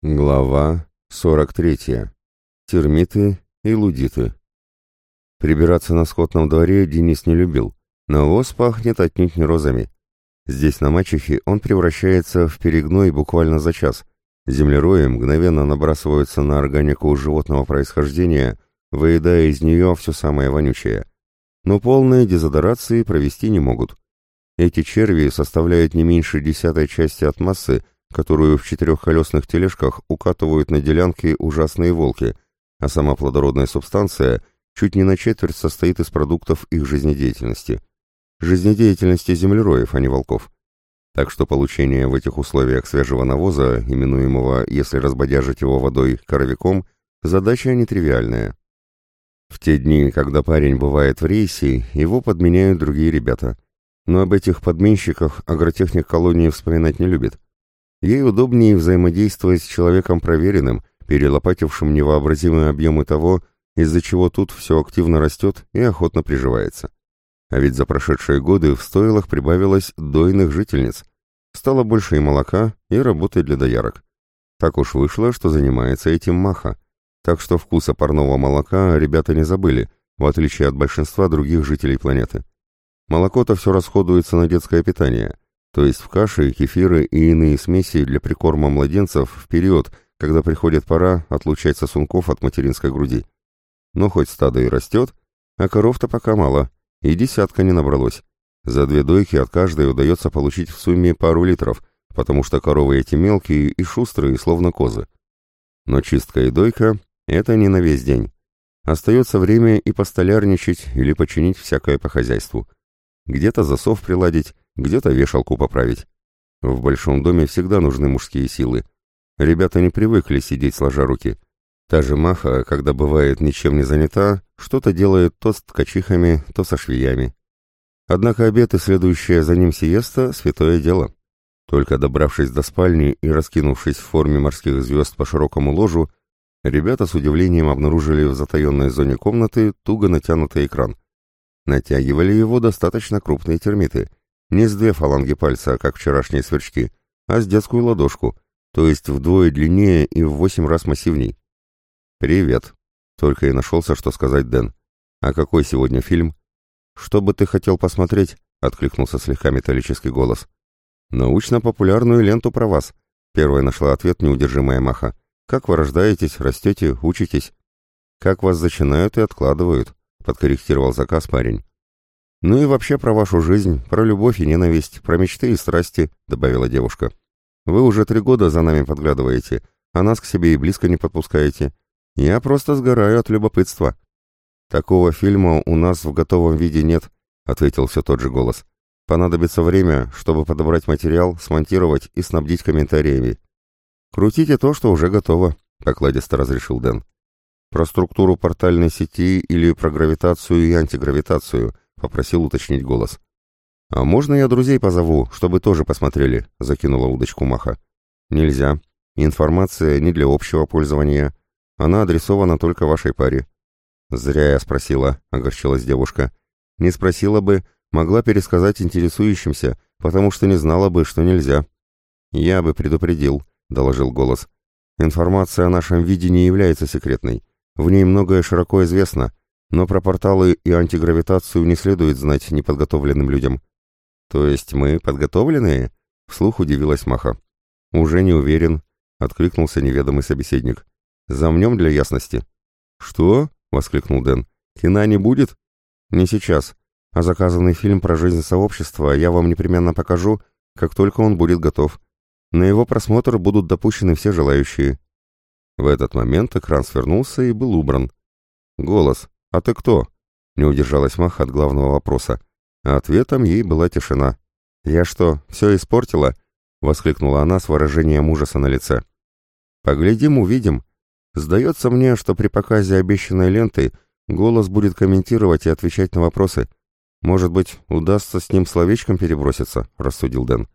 Глава 43. Термиты и лудиты. Прибираться на скотном дворе Денис не любил. Навоз пахнет отнюдь не розами. Здесь, на мачехе, он превращается в перегной буквально за час. Землерои мгновенно набрасываются на органику животного происхождения, выедая из нее все самое вонючее. Но полные дезодорации провести не могут. Эти черви составляют не меньше десятой части от массы, которую в четырехколесных тележках укатывают на делянки ужасные волки, а сама плодородная субстанция чуть не на четверть состоит из продуктов их жизнедеятельности. Жизнедеятельности землероев, а не волков. Так что получение в этих условиях свежего навоза, именуемого, если разбодяжить его водой, коровиком, задача нетривиальная. В те дни, когда парень бывает в рейсе, его подменяют другие ребята. Но об этих подменщиках агротехник колонии вспоминать не любит. Ей удобнее взаимодействовать с человеком проверенным, перелопатившим невообразимые объемы того, из-за чего тут все активно растет и охотно приживается. А ведь за прошедшие годы в стойлах прибавилось дойных жительниц. Стало больше и молока, и работы для доярок. Так уж вышло, что занимается этим Маха. Так что вкуса парного молока ребята не забыли, в отличие от большинства других жителей планеты. Молоко-то все расходуется на детское питание – то есть в каши, кефиры и иные смеси для прикорма младенцев в период, когда приходит пора отлучать сосунков от материнской груди. Но хоть стадо и растет, а коров-то пока мало, и десятка не набралось. За две дойки от каждой удается получить в сумме пару литров, потому что коровы эти мелкие и шустрые, словно козы. Но чистка и дойка — это не на весь день. Остается время и постолярничать или починить всякое по хозяйству. Где-то засов приладить, где-то вешалку поправить. В большом доме всегда нужны мужские силы. Ребята не привыкли сидеть сложа руки. Та же Маха, когда бывает ничем не занята, что-то делает то с ткачихами, то со швеями. Однако обед и следующая за ним сиеста — святое дело. Только добравшись до спальни и раскинувшись в форме морских звезд по широкому ложу, ребята с удивлением обнаружили в затаенной зоне комнаты туго натянутый экран. Натягивали его достаточно крупные термиты — не с две фаланги пальца, как вчерашние сверчки, а с детскую ладошку, то есть вдвое длиннее и в восемь раз массивней. «Привет», — только и нашелся, что сказать Дэн. «А какой сегодня фильм?» «Что бы ты хотел посмотреть?» — откликнулся слегка металлический голос. «Научно-популярную ленту про вас», — первая нашла ответ неудержимая Маха. «Как вы рождаетесь, растете, учитесь?» «Как вас зачинают и откладывают», — подкорректировал заказ парень. «Ну и вообще про вашу жизнь, про любовь и ненависть, про мечты и страсти», — добавила девушка. «Вы уже три года за нами подглядываете, а нас к себе и близко не подпускаете. Я просто сгораю от любопытства». «Такого фильма у нас в готовом виде нет», — ответил все тот же голос. «Понадобится время, чтобы подобрать материал, смонтировать и снабдить комментариями». «Крутите то, что уже готово», — покладисто разрешил Дэн. «Про структуру портальной сети или про гравитацию и антигравитацию», — попросил уточнить голос. «А можно я друзей позову, чтобы тоже посмотрели?» — закинула удочку Маха. «Нельзя. Информация не для общего пользования. Она адресована только вашей паре». «Зря я спросила», — огорчилась девушка. «Не спросила бы, могла пересказать интересующимся, потому что не знала бы, что нельзя». «Я бы предупредил», — доложил голос. «Информация о нашем виде не является секретной. В ней многое широко известно, но про порталы и антигравитацию не следует знать неподготовленным людям. То есть мы подготовленные? Вслух удивилась Маха. Уже не уверен, откликнулся неведомый собеседник. Замнем для ясности. Что? воскликнул Дэн. Кино не будет? Не сейчас. А заказанный фильм про жизнь сообщества я вам непременно покажу, как только он будет готов. На его просмотр будут допущены все желающие. В этот момент экран свернулся и был убран. Голос. «А ты кто?» — не удержалась Маха от главного вопроса. А ответом ей была тишина. «Я что, все испортила?» — воскликнула она с выражением ужаса на лице. «Поглядим, увидим. Сдается мне, что при показе обещанной ленты голос будет комментировать и отвечать на вопросы. Может быть, удастся с ним словечком переброситься?» — рассудил Дэн.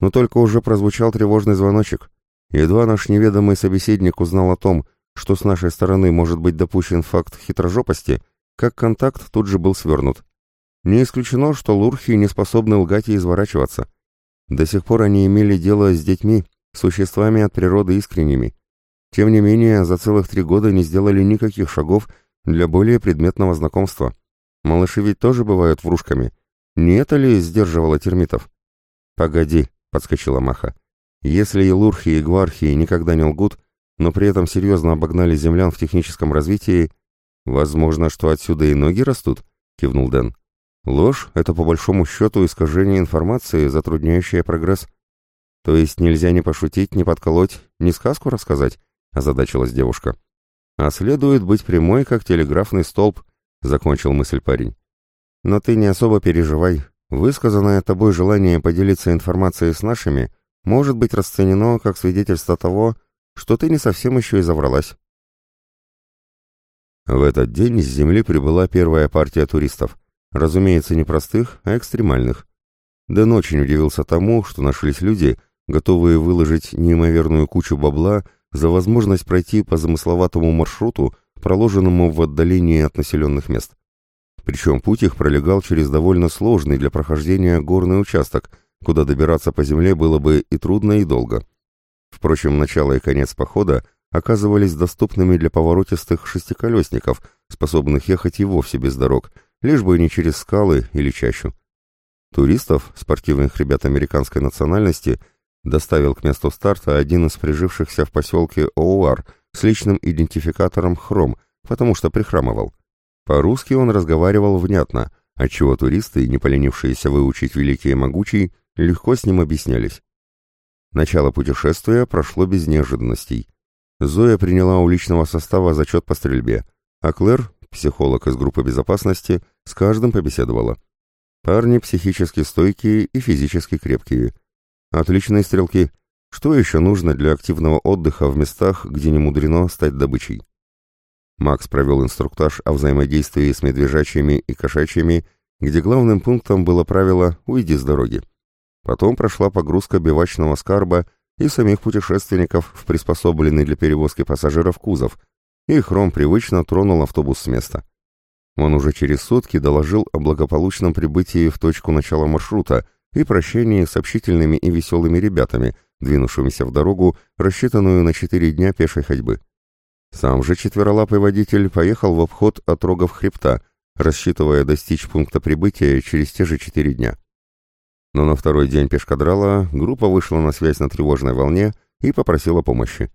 Но только уже прозвучал тревожный звоночек. Едва наш неведомый собеседник узнал о том, что с нашей стороны может быть допущен факт хитрожопости, как контакт тут же был свернут. Не исключено, что лурхи не способны лгать и изворачиваться. До сих пор они имели дело с детьми, существами от природы искренними. Тем не менее, за целых три года не сделали никаких шагов для более предметного знакомства. Малыши ведь тоже бывают врушками. Не это ли сдерживало термитов? «Погоди», — подскочила Маха. «Если и лурхи, и гвархи никогда не лгут, но при этом серьезно обогнали землян в техническом развитии, возможно, что отсюда и ноги растут?» — кивнул Дэн. «Ложь — это по большому счету искажение информации, затрудняющее прогресс. То есть нельзя ни пошутить, ни подколоть, ни сказку рассказать?» — озадачилась девушка. «А следует быть прямой, как телеграфный столб», — закончил мысль парень. «Но ты не особо переживай. Высказанное тобой желание поделиться информацией с нашими может быть расценено как свидетельство того, что ты не совсем еще и завралась». В этот день с Земли прибыла первая партия туристов. Разумеется, не простых, а экстремальных. Дэн очень удивился тому, что нашлись люди, готовые выложить неимоверную кучу бабла за возможность пройти по замысловатому маршруту, проложенному в отдалении от населенных мест. Причем путь их пролегал через довольно сложный для прохождения горный участок, куда добираться по земле было бы и трудно, и долго. Впрочем, начало и конец похода оказывались доступными для поворотистых шестиколесников, способных ехать и вовсе без дорог, лишь бы не через скалы или чащу. Туристов, спортивных ребят американской национальности – доставил к месту старта один из прижившихся в поселке Оуар с личным идентификатором «Хром», потому что прихрамывал. По-русски он разговаривал внятно, отчего туристы, не поленившиеся выучить великий и могучий, легко с ним объяснялись. Начало путешествия прошло без неожиданностей. Зоя приняла у личного состава зачет по стрельбе, а Клэр, психолог из группы безопасности, с каждым побеседовала. Парни психически стойкие и физически крепкие – Отличные стрелки. Что еще нужно для активного отдыха в местах, где не мудрено стать добычей? Макс провел инструктаж о взаимодействии с медвежачьими и кошачьими, где главным пунктом было правило «уйди с дороги». Потом прошла погрузка бивачного скарба и самих путешественников в приспособленный для перевозки пассажиров кузов, и Хром привычно тронул автобус с места. Он уже через сутки доложил о благополучном прибытии в точку начала маршрута, и прощении с общительными и веселыми ребятами, двинувшимися в дорогу, рассчитанную на четыре дня пешей ходьбы. Сам же четверолапый водитель поехал в обход от рогов хребта, рассчитывая достичь пункта прибытия через те же четыре дня. Но на второй день пешкадрала группа вышла на связь на тревожной волне и попросила помощи.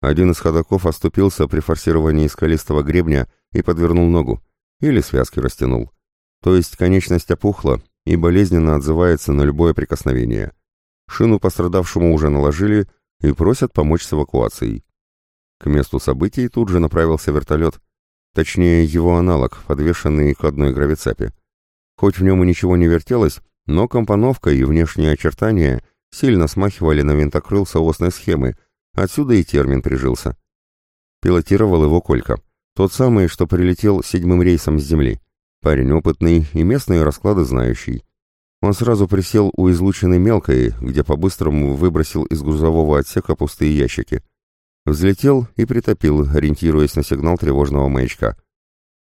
Один из ходоков оступился при форсировании скалистого гребня и подвернул ногу, или связки растянул. То есть конечность опухла, и болезненно отзывается на любое прикосновение. Шину пострадавшему уже наложили и просят помочь с эвакуацией. К месту событий тут же направился вертолет, точнее его аналог, подвешенный к одной гравицапе. Хоть в нем и ничего не вертелось, но компоновка и внешние очертания сильно смахивали на винтокрыл соосной схемы, отсюда и термин прижился. Пилотировал его Колька, тот самый, что прилетел седьмым рейсом с Земли. Парень опытный и местные расклады знающий. Он сразу присел у излученной мелкой, где по-быстрому выбросил из грузового отсека пустые ящики. Взлетел и притопил, ориентируясь на сигнал тревожного маячка.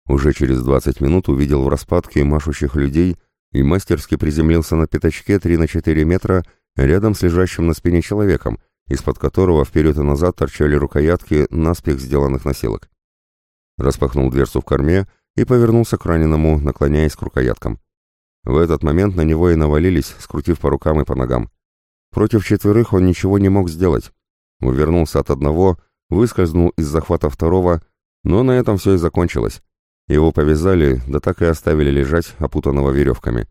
Уже через 20 минут увидел в распадке машущих людей и мастерски приземлился на пятачке 3 на 4 метра рядом с лежащим на спине человеком, из-под которого вперед и назад торчали рукоятки наспех сделанных носилок. Распахнул дверцу в корме и повернулся к раненому, наклоняясь к рукояткам. В этот момент на него и навалились, скрутив по рукам и по ногам. Против четверых он ничего не мог сделать. Увернулся от одного, выскользнул из захвата второго, но на этом все и закончилось. Его повязали, да так и оставили лежать, опутанного веревками.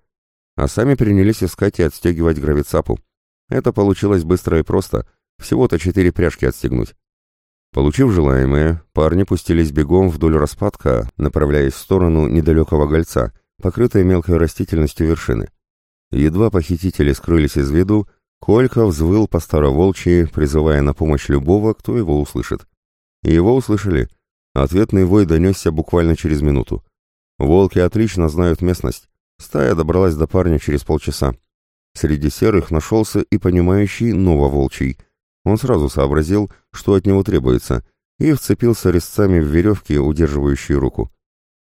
А сами принялись искать и отстегивать гравицапу. Это получилось быстро и просто, всего-то четыре пряжки отстегнуть. Получив желаемое, парни пустились бегом вдоль распадка, направляясь в сторону недалекого гольца, покрытой мелкой растительностью вершины. Едва похитители скрылись из виду, Колька взвыл по староволчьи, призывая на помощь любого, кто его услышит. И его услышали. Ответный вой донесся буквально через минуту. Волки отлично знают местность. Стая добралась до парня через полчаса. Среди серых нашелся и понимающий нововолчий — он сразу сообразил, что от него требуется, и вцепился резцами в веревки, удерживающие руку.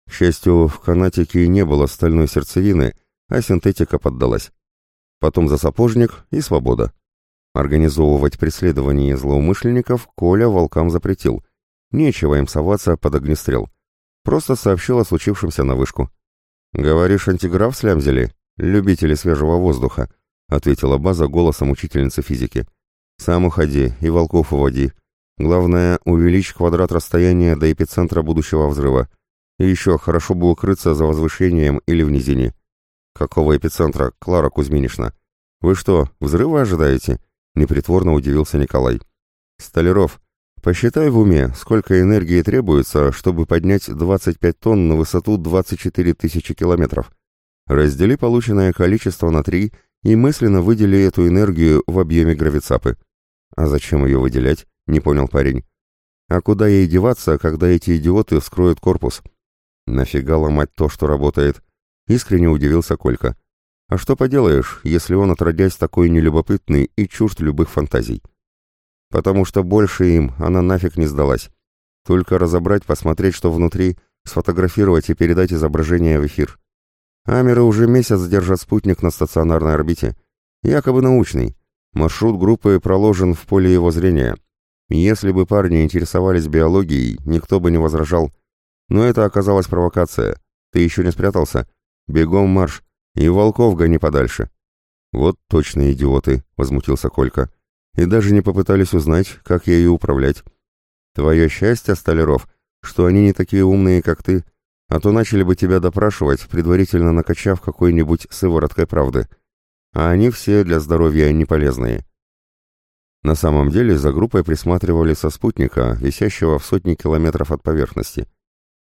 К счастью, в канатике не было стальной сердцевины, а синтетика поддалась. Потом за сапожник и свобода. Организовывать преследование злоумышленников Коля волкам запретил. Нечего им соваться под огнестрел. Просто сообщил о случившемся на вышку. «Говоришь, антиграф слямзили? Любители свежего воздуха», — ответила база голосом учительницы физики. «Сам уходи и волков уводи. Главное, увеличь квадрат расстояния до эпицентра будущего взрыва. И еще хорошо бы укрыться за возвышением или в низине». «Какого эпицентра, Клара Кузьминишна? Вы что, взрыва ожидаете?» — непритворно удивился Николай. «Столяров, посчитай в уме, сколько энергии требуется, чтобы поднять 25 тонн на высоту 24 тысячи километров. Раздели полученное количество на три и мысленно выдели эту энергию в объеме гравицапы». «А зачем ее выделять?» — не понял парень. «А куда ей деваться, когда эти идиоты вскроют корпус?» «Нафига ломать то, что работает?» — искренне удивился Колька. «А что поделаешь, если он, отродясь, такой нелюбопытный и чужд любых фантазий?» «Потому что больше им она нафиг не сдалась. Только разобрать, посмотреть, что внутри, сфотографировать и передать изображение в эфир. Амеры уже месяц держат спутник на стационарной орбите. Якобы научный. Маршрут группы проложен в поле его зрения. Если бы парни интересовались биологией, никто бы не возражал. Но это оказалась провокация. Ты еще не спрятался? Бегом марш. И волков гони подальше. Вот точно идиоты, возмутился Колька. И даже не попытались узнать, как ею управлять. Твое счастье, Столяров, что они не такие умные, как ты, а то начали бы тебя допрашивать, предварительно накачав какой-нибудь сывороткой правды. А они все для здоровья не полезные. На самом деле за группой присматривали со спутника, висящего в сотни километров от поверхности.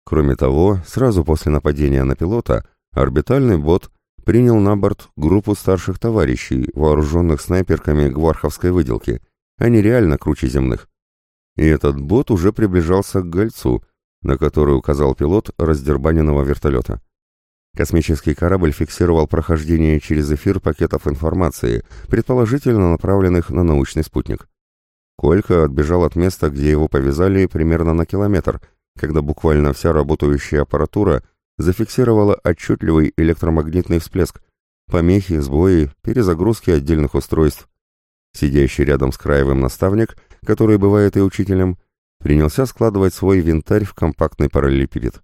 Кроме того, сразу после нападения на пилота, орбитальный бот принял на борт группу старших товарищей, вооруженных снайперками гварховской выделки. Они реально круче земных. И этот бот уже приближался к гольцу, на который указал пилот раздербаненного вертолета. Космический корабль фиксировал прохождение через эфир пакетов информации, предположительно направленных на научный спутник. Колька отбежал от места, где его повязали, примерно на километр, когда буквально вся работающая аппаратура зафиксировала отчетливый электромагнитный всплеск, помехи, сбои, перезагрузки отдельных устройств. Сидящий рядом с краевым наставник, который бывает и учителем, принялся складывать свой винтарь в компактный параллелепипед.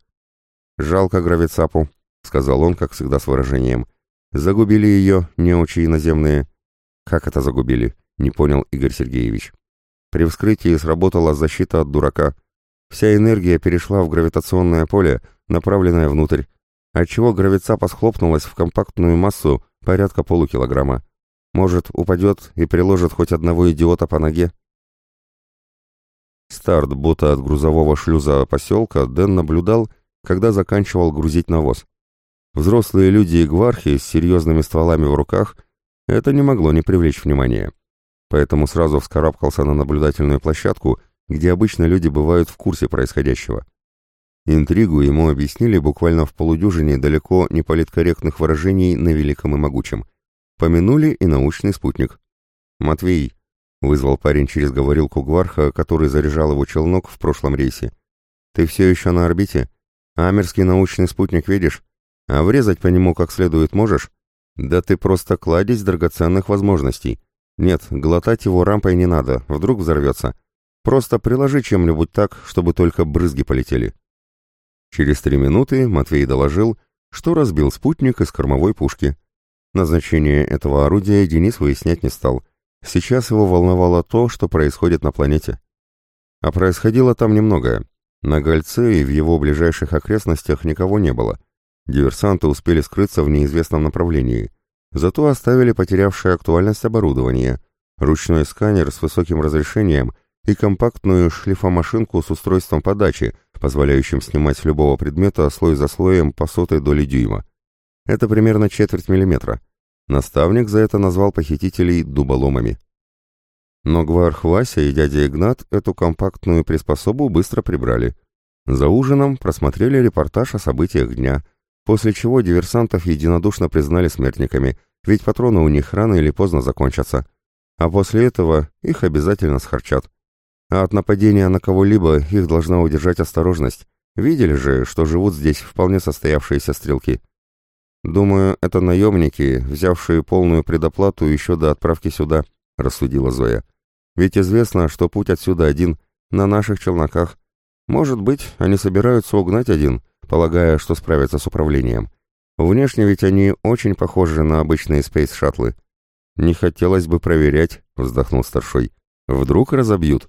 «Жалко гравицапу», сказал он, как всегда с выражением. «Загубили ее, неучи иноземные». «Как это загубили?» — не понял Игорь Сергеевич. При вскрытии сработала защита от дурака. Вся энергия перешла в гравитационное поле, направленное внутрь, отчего гравицапа схлопнулась в компактную массу порядка полукилограмма. Может, упадет и приложит хоть одного идиота по ноге? Старт бота от грузового шлюза поселка Дэн наблюдал, когда заканчивал грузить навоз. Взрослые люди и гвархи с серьезными стволами в руках это не могло не привлечь внимания. Поэтому сразу вскарабкался на наблюдательную площадку, где обычно люди бывают в курсе происходящего. Интригу ему объяснили буквально в полудюжине далеко не политкорректных выражений на великом и могучем. Помянули и научный спутник. «Матвей», — вызвал парень через говорилку Гварха, который заряжал его челнок в прошлом рейсе. «Ты все еще на орбите? Амерский научный спутник видишь? А врезать по нему как следует можешь? Да ты просто кладезь драгоценных возможностей. Нет, глотать его рампой не надо, вдруг взорвется. Просто приложи чем-нибудь так, чтобы только брызги полетели. Через три минуты Матвей доложил, что разбил спутник из кормовой пушки. Назначение этого орудия Денис выяснять не стал. Сейчас его волновало то, что происходит на планете. А происходило там немногое. На Гольце и в его ближайших окрестностях никого не было. Диверсанты успели скрыться в неизвестном направлении. Зато оставили потерявшее актуальность оборудование, ручной сканер с высоким разрешением и компактную шлифомашинку с устройством подачи, позволяющим снимать с любого предмета слой за слоем по сотой доли дюйма. Это примерно четверть миллиметра. Наставник за это назвал похитителей дуболомами. Но Гварх Вася и дядя Игнат эту компактную приспособу быстро прибрали. За ужином просмотрели репортаж о событиях дня – после чего диверсантов единодушно признали смертниками, ведь патроны у них рано или поздно закончатся. А после этого их обязательно схарчат. А от нападения на кого-либо их должна удержать осторожность. Видели же, что живут здесь вполне состоявшиеся стрелки. Думаю, это наемники, взявшие полную предоплату еще до отправки сюда, — рассудила Зоя. «Ведь известно, что путь отсюда один, на наших челноках. Может быть, они собираются угнать один, полагая, что справятся с управлением. Внешне ведь они очень похожи на обычные спейс-шаттлы». «Не хотелось бы проверять», — вздохнул старшой. «Вдруг разобьют?»